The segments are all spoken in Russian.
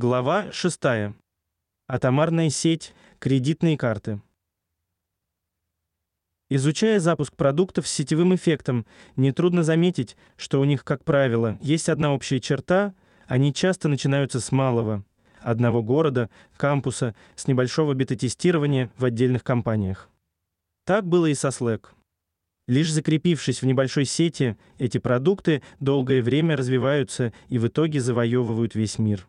Глава 6. Атомарная сеть, кредитные карты. Изучая запуск продуктов с сетевым эффектом, нетрудно заметить, что у них, как правило, есть одна общая черта – они часто начинаются с малого, одного города, кампуса, с небольшого бета-тестирования в отдельных компаниях. Так было и со Slack. Лишь закрепившись в небольшой сети, эти продукты долгое время развиваются и в итоге завоевывают весь мир.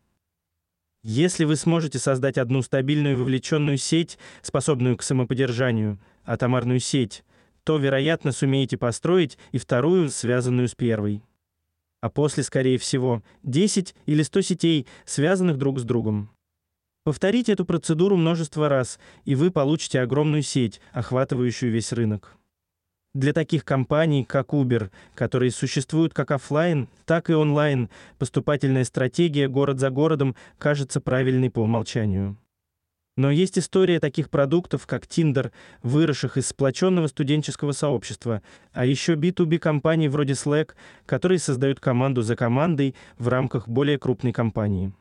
Если вы сможете создать одну стабильную вовлеченную сеть, способную к самоподдержанию, атомарную сеть, то, вероятно, сумеете построить и вторую, связанную с первой. А после, скорее всего, 10 или 100 сетей, связанных друг с другом. Повторите эту процедуру множество раз, и вы получите огромную сеть, охватывающую весь рынок. Для таких компаний, как Uber, которые существуют как офлайн, так и онлайн, поступательная стратегия город за городом кажется правильной по умолчанию. Но есть история таких продуктов, как Tinder, выросших из сплоченного студенческого сообщества, а еще B2B компаний вроде Slack, которые создают команду за командой в рамках более крупной компании.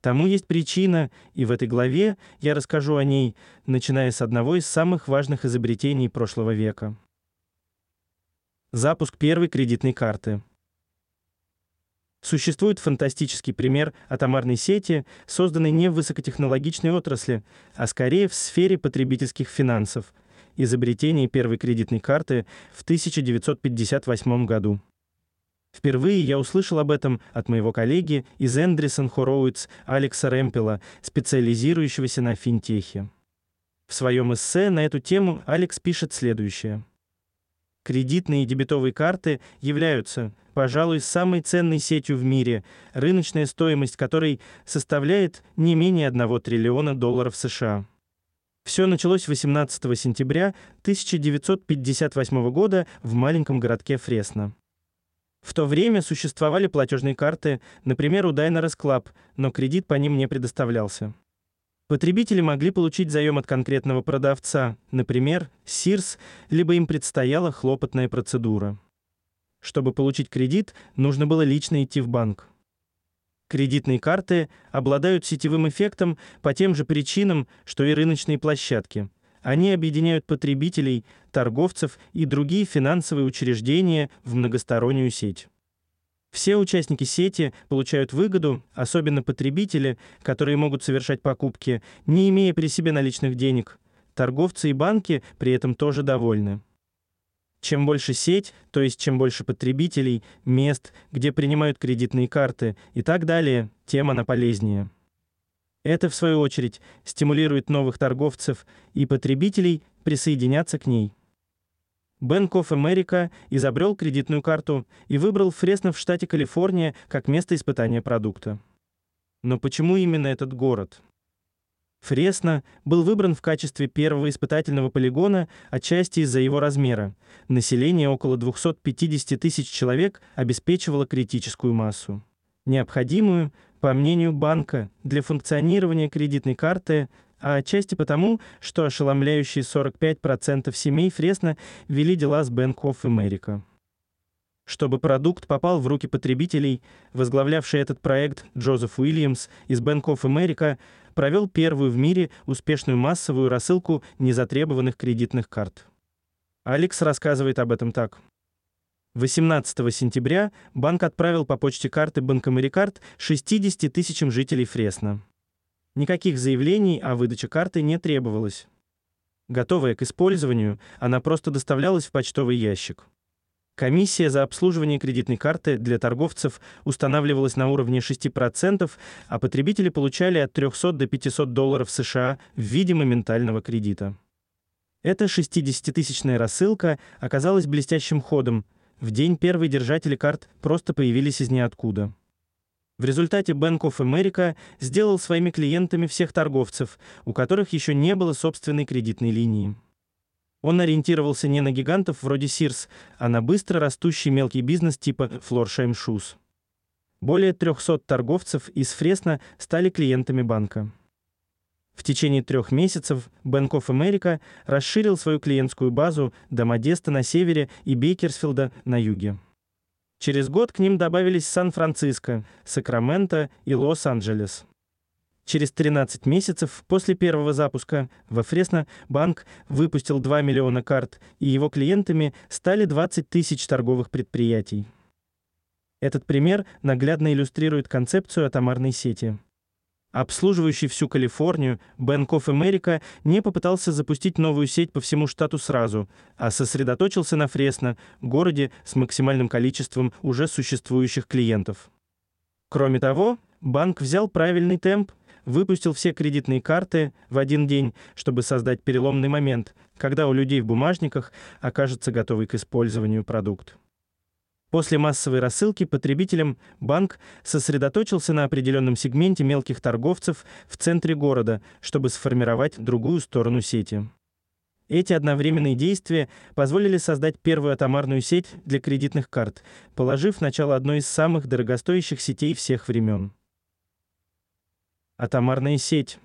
Тому есть причина, и в этой главе я расскажу о ней, начиная с одного из самых важных изобретений прошлого века. Запуск первой кредитной карты. Существует фантастический пример атомарной сети, созданной не в высокотехнологичной отрасли, а скорее в сфере потребительских финансов. Изобретение первой кредитной карты в 1958 году. Впервые я услышал об этом от моего коллеги из Эндрисон Хороуиц Алекса Ремпела, специализирующегося на финтехе. В своем эссе на эту тему Алекс пишет следующее: Кредитные и дебетовые карты являются, пожалуй, самой ценной сетью в мире, рыночная стоимость которой составляет не менее 1 триллиона долларов США. Все началось 18 сентября 1958 года в маленьком городке Фресно. В то время существовали платежные карты, например, у Diners Club, но кредит по ним не предоставлялся. Потребители могли получить заем от конкретного продавца, например, Sears, либо им предстояла хлопотная процедура. Чтобы получить кредит, нужно было лично идти в банк. Кредитные карты обладают сетевым эффектом по тем же причинам, что и рыночные площадки. Они объединяют потребителей, торговцев и другие финансовые учреждения в многостороннюю сеть. Все участники сети получают выгоду, особенно потребители, которые могут совершать покупки, не имея при себе наличных денег. Торговцы и банки при этом тоже довольны. Чем больше сеть, то есть чем больше потребителей, мест, где принимают кредитные карты и так далее, тем она полезнее. Это в свою очередь стимулирует новых торговцев и потребителей присоединяться к ней. Bank of America изобрел кредитную карту и выбрал Фресно в штате Калифорния как место испытания продукта. Но почему именно этот город? Фресно был выбран в качестве первого испытательного полигона отчасти из-за его размера. Население около 250 тысяч человек обеспечивало критическую массу. Необходимую, по мнению банка, для функционирования кредитной карты отчасти потому, что ошеломляющие 45% семей Фресно вели дела с Bank of America. Чтобы продукт попал в руки потребителей, возглавлявший этот проект Джозеф Уильямс из Bank of America провел первую в мире успешную массовую рассылку незатребованных кредитных карт. Алекс рассказывает об этом так. 18 сентября банк отправил по почте карты Банкомерикард 60 тысячам жителей Фресно. Никаких заявлений о выдаче карты не требовалось. Готовая к использованию, она просто доставлялась в почтовый ящик. Комиссия за обслуживание кредитной карты для торговцев устанавливалась на уровне 6%, а потребители получали от 300 до 500 долларов США в виде моментального кредита. Эта 60-тысячная рассылка оказалась блестящим ходом. В день первые держатели карт просто появились из ниоткуда. В результате Bank of America сделал своими клиентами всех торговцев, у которых еще не было собственной кредитной линии. Он ориентировался не на гигантов вроде Sears, а на быстро растущий мелкий бизнес типа Florsheim Shoes. Более 300 торговцев из Фресно стали клиентами банка. В течение трех месяцев Bank of America расширил свою клиентскую базу до Модеста на севере и Бейкерсфилда на юге. Через год к ним добавились Сан-Франциско, Сакраменто и Лос-Анджелес. Через 13 месяцев после первого запуска во Фресно банк выпустил 2 миллиона карт, и его клиентами стали 20 тысяч торговых предприятий. Этот пример наглядно иллюстрирует концепцию атомарной сети. Обслуживающий всю Калифорнию, Bank of America не попытался запустить новую сеть по всему штату сразу, а сосредоточился на Фресно, городе с максимальным количеством уже существующих клиентов. Кроме того, банк взял правильный темп, выпустил все кредитные карты в один день, чтобы создать переломный момент, когда у людей в бумажниках окажется готовый к использованию продукт. После массовой рассылки потребителям банк сосредоточился на определенном сегменте мелких торговцев в центре города, чтобы сформировать другую сторону сети. Эти одновременные действия позволили создать первую атомарную сеть для кредитных карт, положив начало одной из самых дорогостоящих сетей всех времен. Атомарная сеть.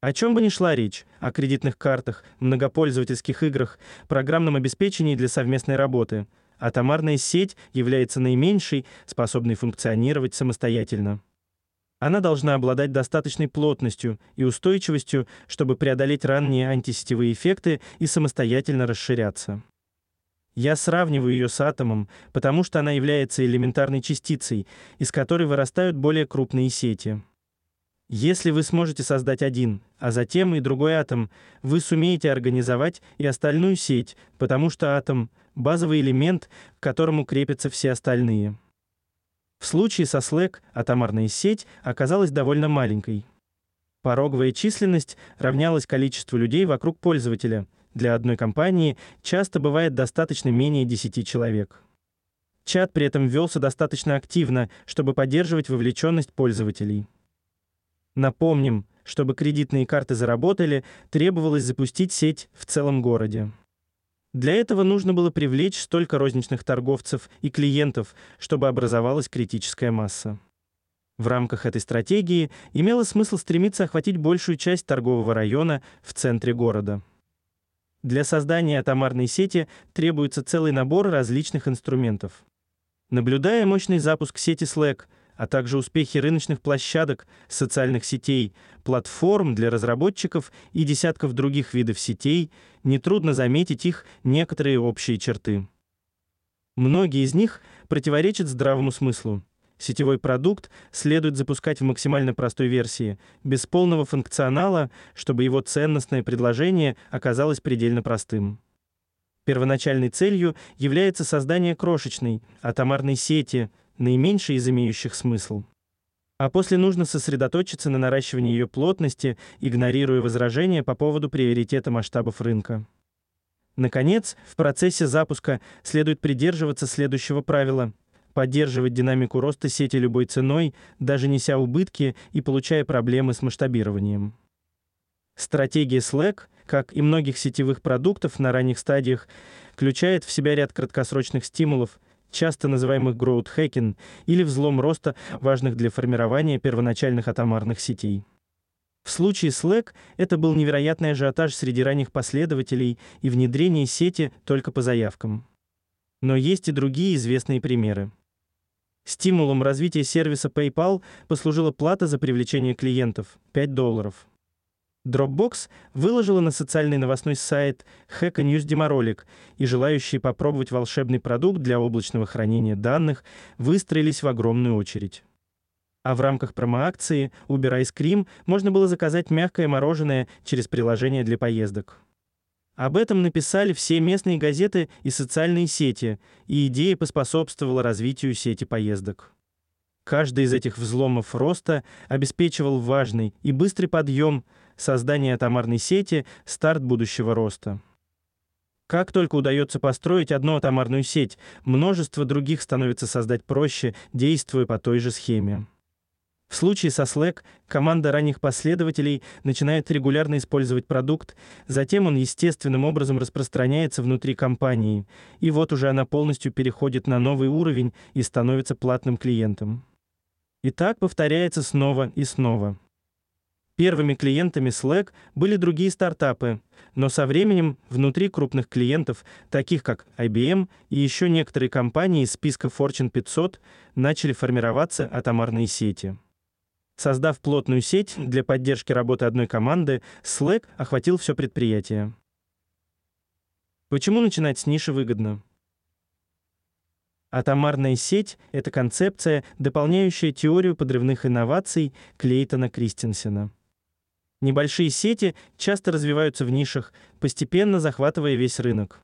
О чем бы ни шла речь, о кредитных картах, многопользовательских играх, программном обеспечении для совместной работы, атомарная сеть является наименьшей, способной функционировать самостоятельно. Она должна обладать достаточной плотностью и устойчивостью, чтобы преодолеть ранние антисетевые эффекты и самостоятельно расширяться. Я сравниваю ее с атомом, потому что она является элементарной частицей, из которой вырастают более крупные сети. Если вы сможете создать один, а затем и другой атом, вы сумеете организовать и остальную сеть, потому что атом базовый элемент, к которому крепятся все остальные. В случае со Slack атомарная сеть оказалась довольно маленькой. Пороговая численность равнялась количеству людей вокруг пользователя – для одной компании часто бывает достаточно менее 10 человек. Чат при этом велся достаточно активно, чтобы поддерживать вовлеченность пользователей. Напомним, чтобы кредитные карты заработали, требовалось запустить сеть в целом городе. Для этого нужно было привлечь столько розничных торговцев и клиентов, чтобы образовалась критическая масса. В рамках этой стратегии имело смысл стремиться охватить большую часть торгового района в центре города. Для создания атомарной сети требуется целый набор различных инструментов. Наблюдая мощный запуск сети Slack, а также успехи рыночных площадок, социальных сетей, платформ для разработчиков и десятков других видов сетей, нетрудно заметить их некоторые общие черты. Многие из них противоречат здравому смыслу. Сетевой продукт следует запускать в максимально простой версии, без полного функционала, чтобы его ценностное предложение оказалось предельно простым. Первоначальной целью является создание крошечной, атомарной сети, наименьшей из имеющих смысл. А после нужно сосредоточиться на наращивании ее плотности, игнорируя возражения по поводу приоритета масштабов рынка. Наконец, в процессе запуска следует придерживаться следующего правила: поддерживать динамику роста сети любой ценой, даже неся убытки и получая проблемы с масштабированием. Стратегия Slack, как и многих сетевых продуктов на ранних стадиях, включает в себя ряд краткосрочных стимулов, часто называемых hacking или взлом роста, важных для формирования первоначальных атомарных сетей. В случае Slack это был невероятный ажиотаж среди ранних последователей и внедрение сети только по заявкам. Но есть и другие известные примеры. Стимулом развития сервиса PayPal послужила плата за привлечение клиентов 5 долларов. Dropbox выложила на социальный новостной сайт Hacker News деморолик, и желающие попробовать волшебный продукт для облачного хранения данных выстроились в огромную очередь. А в рамках промо-акции Uber Ice Cream можно было заказать мягкое мороженое через приложение для поездок. Об этом написали все местные газеты и социальные сети, и идея поспособствовала развитию сети поездок. Каждый из этих взломов роста обеспечивал важный и быстрый подъем, создание атомарной сети, старт будущего роста. Как только удается построить одну атомарную сеть, множество других становится создать проще, действуя по той же схеме. В случае со Slack команда ранних последователей начинает регулярно использовать продукт, затем он естественным образом распространяется внутри компании, и вот уже она полностью переходит на новый уровень и становится платным клиентом. И так повторяется снова и снова. Первыми клиентами Slack были другие стартапы, но со временем внутри крупных клиентов, таких как IBM и еще некоторые компании из списка Fortune 500, начали формироваться атомарные сети. Создав плотную сеть для поддержки работы одной команды, Slack охватил все предприятие. Почему начинать с ниши выгодно? Атомарная сеть — это концепция, дополняющая теорию подрывных инноваций Клейтона Кристенсена. Небольшие сети часто развиваются в нишах, постепенно захватывая весь рынок.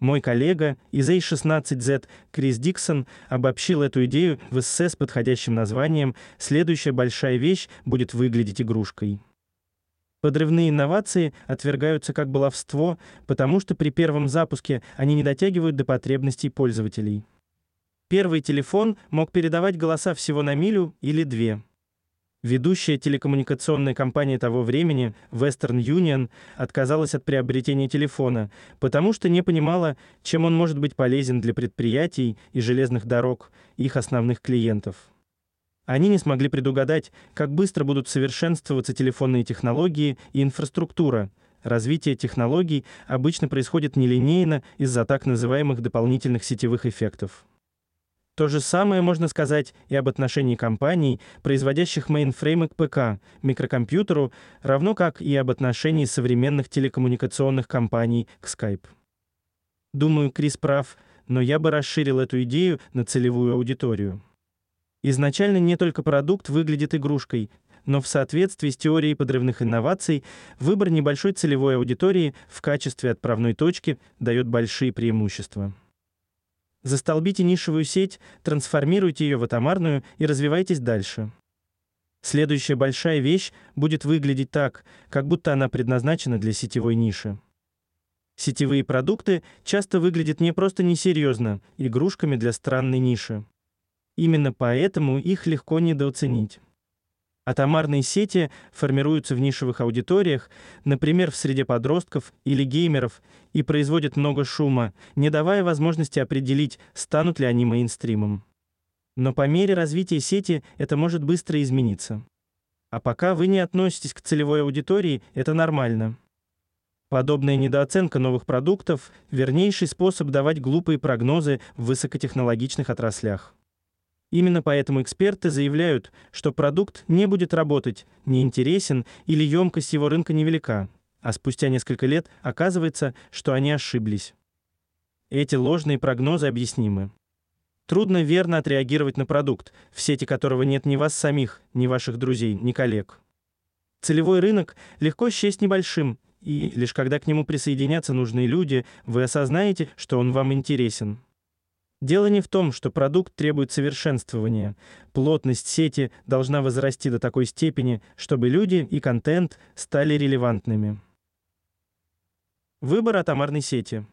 Мой коллега из A16Z Крис Диксон обобщил эту идею в эссе с подходящим названием «Следующая большая вещь будет выглядеть игрушкой». Подрывные инновации отвергаются как баловство, потому что при первом запуске они не дотягивают до потребностей пользователей. Первый телефон мог передавать голоса всего на милю или две. Ведущая телекоммуникационная компания того времени, Western Union, отказалась от приобретения телефона, потому что не понимала, чем он может быть полезен для предприятий и железных дорог, их основных клиентов. Они не смогли предугадать, как быстро будут совершенствоваться телефонные технологии и инфраструктура. Развитие технологий обычно происходит нелинейно из-за так называемых дополнительных сетевых эффектов. То же самое можно сказать и об отношении компаний, производящих мейнфреймы к ПК, микрокомпьютеру, равно как и об отношении современных телекоммуникационных компаний к Skype. Думаю, Крис прав, но я бы расширил эту идею на целевую аудиторию. Изначально не только продукт выглядит игрушкой, но в соответствии с теорией подрывных инноваций выбор небольшой целевой аудитории в качестве отправной точки дает большие преимущества. Застолбите нишевую сеть, трансформируйте ее в атомарную и развивайтесь дальше. Следующая большая вещь будет выглядеть так, как будто она предназначена для сетевой ниши. Сетевые продукты часто выглядят не просто несерьезно, игрушками для странной ниши. Именно поэтому их легко недооценить. Атомарные сети формируются в нишевых аудиториях, например, в среде подростков или геймеров, и производят много шума, не давая возможности определить, станут ли они мейнстримом. Но по мере развития сети это может быстро измениться. А пока вы не относитесь к целевой аудитории, это нормально. Подобная недооценка новых продуктов – вернейший способ давать глупые прогнозы в высокотехнологичных отраслях. Именно поэтому эксперты заявляют, что продукт не будет работать, не интересен или емкость его рынка невелика, а спустя несколько лет оказывается, что они ошиблись. Эти ложные прогнозы объяснимы. Трудно верно отреагировать на продукт, в сети которого нет ни вас самих, ни ваших друзей, ни коллег. Целевой рынок легко счесть небольшим, и лишь когда к нему присоединятся нужные люди, вы осознаете, что он вам интересен. Дело не в том, что продукт требует совершенствования. Плотность сети должна возрасти до такой степени, чтобы люди и контент стали релевантными. Выбор атомарной сети.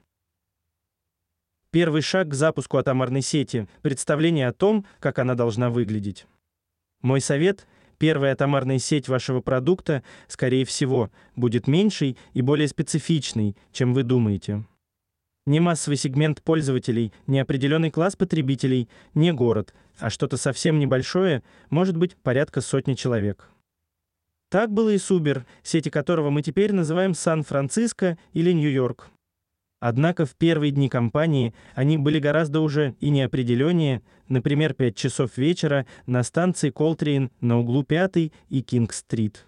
Первый шаг к запуску атомарной сети – представление о том, как она должна выглядеть. Мой совет – первая атомарная сеть вашего продукта, скорее всего, будет меньшей и более специфичной, чем вы думаете не массовый сегмент пользователей, не определенный класс потребителей, не город, а что-то совсем небольшое, может быть, порядка сотни человек. Так было и с Uber, сети которого мы теперь называем Сан-Франциско или Нью-Йорк. Однако в первые дни кампании они были гораздо уже и неопределеннее, например, 5 часов вечера на станции Колтрейн на углу 5 и Кинг-стрит.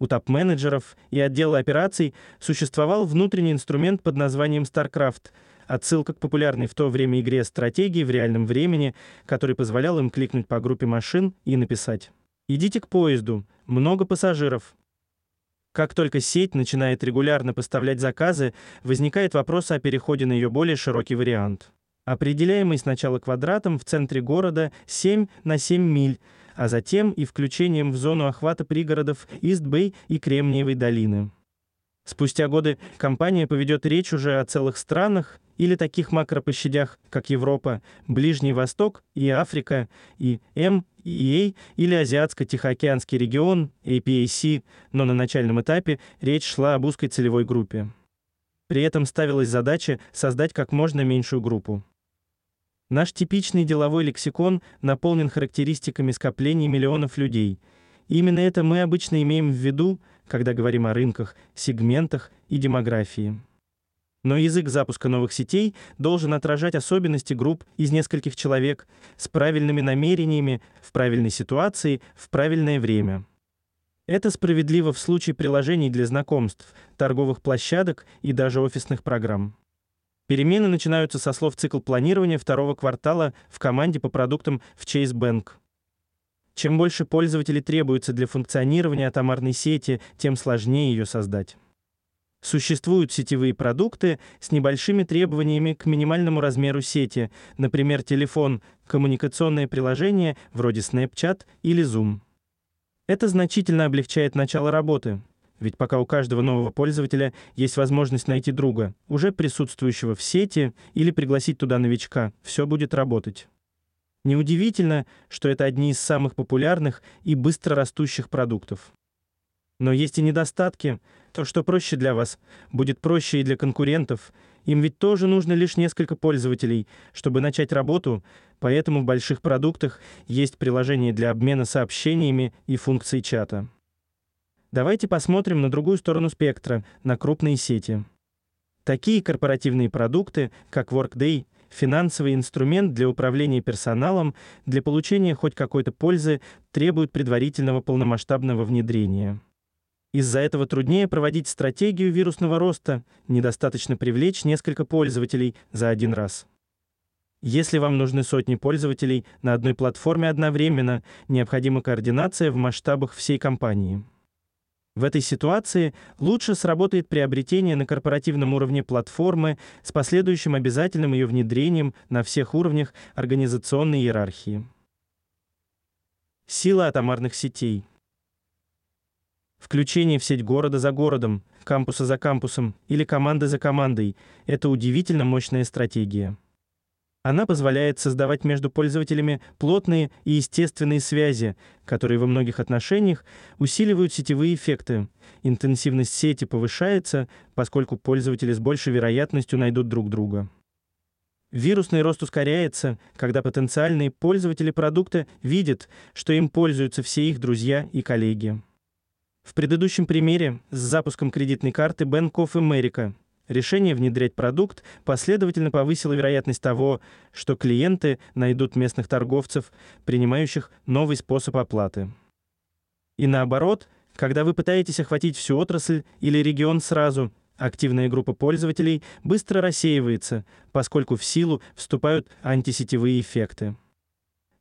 У топ-менеджеров и отдела операций существовал внутренний инструмент под названием StarCraft, отсылка к популярной в то время игре стратегии в реальном времени, который позволял им кликнуть по группе машин и написать «Идите к поезду, много пассажиров». Как только сеть начинает регулярно поставлять заказы, возникает вопрос о переходе на ее более широкий вариант. Определяемый сначала квадратом в центре города 7 на 7 миль, а затем и включением в зону охвата пригородов Ист-Бэй и Кремниевой долины. Спустя годы компания поведет речь уже о целых странах или таких макроплощадях, как Европа, Ближний Восток и Африка, и MEA или Азиатско-Тихоокеанский регион, APAC, но на начальном этапе речь шла об узкой целевой группе. При этом ставилась задача создать как можно меньшую группу. Наш типичный деловой лексикон наполнен характеристиками скоплений миллионов людей. именно это мы обычно имеем в виду, когда говорим о рынках, сегментах и демографии. Но язык запуска новых сетей должен отражать особенности групп из нескольких человек с правильными намерениями, в правильной ситуации, в правильное время. Это справедливо в случае приложений для знакомств, торговых площадок и даже офисных программ. Перемены начинаются со слов цикл планирования второго квартала в команде по продуктам в Chase Bank. Чем больше пользователей требуется для функционирования атомарной сети, тем сложнее ее создать. Существуют сетевые продукты с небольшими требованиями к минимальному размеру сети, например, телефон, коммуникационное приложение вроде Snapchat или Zoom. Это значительно облегчает начало работы, ведь пока у каждого нового пользователя есть возможность найти друга, уже присутствующего в сети, или пригласить туда новичка, все будет работать. Неудивительно, что это одни из самых популярных и быстро растущих продуктов. Но есть и недостатки. То, что проще для вас, будет проще и для конкурентов. Им ведь тоже нужно лишь несколько пользователей, чтобы начать работу, поэтому в больших продуктах есть приложение для обмена сообщениями и функции чата. Давайте посмотрим на другую сторону спектра, на крупные сети. Такие корпоративные продукты, как Workday, финансовый инструмент для управления персоналом, для получения хоть какой-то пользы, требуют предварительного полномасштабного внедрения. Из-за этого труднее проводить стратегию вирусного роста, недостаточно привлечь несколько пользователей за один раз. Если вам нужны сотни пользователей на одной платформе одновременно, необходима координация в масштабах всей компании. В этой ситуации лучше сработает приобретение на корпоративном уровне платформы с последующим обязательным ее внедрением на всех уровнях организационной иерархии. Сила атомарных сетей. Включение в сеть города за городом, кампуса за кампусом или команды за командой – это удивительно мощная стратегия. Она позволяет создавать между пользователями плотные и естественные связи, которые во многих отношениях усиливают сетевые эффекты. Интенсивность сети повышается, поскольку пользователи с большей вероятностью найдут друг друга. Вирусный рост ускоряется, когда потенциальные пользователи продукта видят, что им пользуются все их друзья и коллеги. В предыдущем примере с запуском кредитной карты Bank of America решение внедрять продукт последовательно повысило вероятность того, что клиенты найдут местных торговцев, принимающих новый способ оплаты. И наоборот, когда вы пытаетесь охватить всю отрасль или регион сразу, активная группа пользователей быстро рассеивается, поскольку в силу вступают антисетевые эффекты.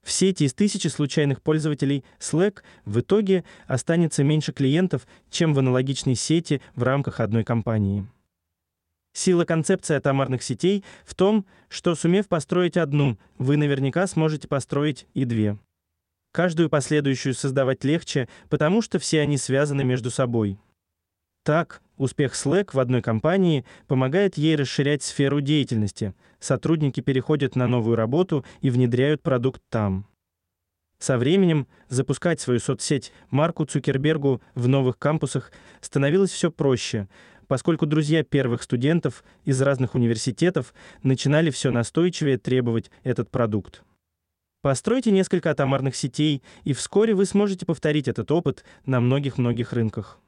В сети из тысячи случайных пользователей Slack в итоге останется меньше клиентов, чем в аналогичной сети в рамках одной компании. Сила концепции атомарных сетей в том, что сумев построить одну, вы наверняка сможете построить и две. Каждую последующую создавать легче, потому что все они связаны между собой. Так, успех Slack в одной компании помогает ей расширять сферу деятельности. Сотрудники переходят на новую работу и внедряют продукт там. Со временем запускать свою соцсеть Марку Цукербергу в новых кампусах становилось все проще, поскольку друзья первых студентов из разных университетов начинали все настойчивее требовать этот продукт. Постройте несколько атомарных сетей, и вскоре вы сможете повторить этот опыт на многих-многих рынках.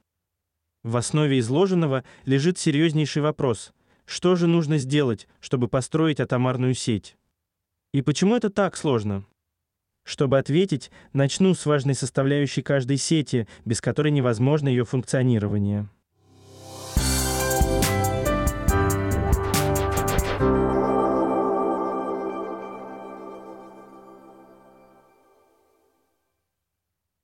В основе изложенного лежит серьезнейший вопрос: что же нужно сделать, чтобы построить атомарную сеть? И почему это так сложно? Чтобы ответить, начну с важной составляющей каждой сети, без которой невозможно ее функционирование.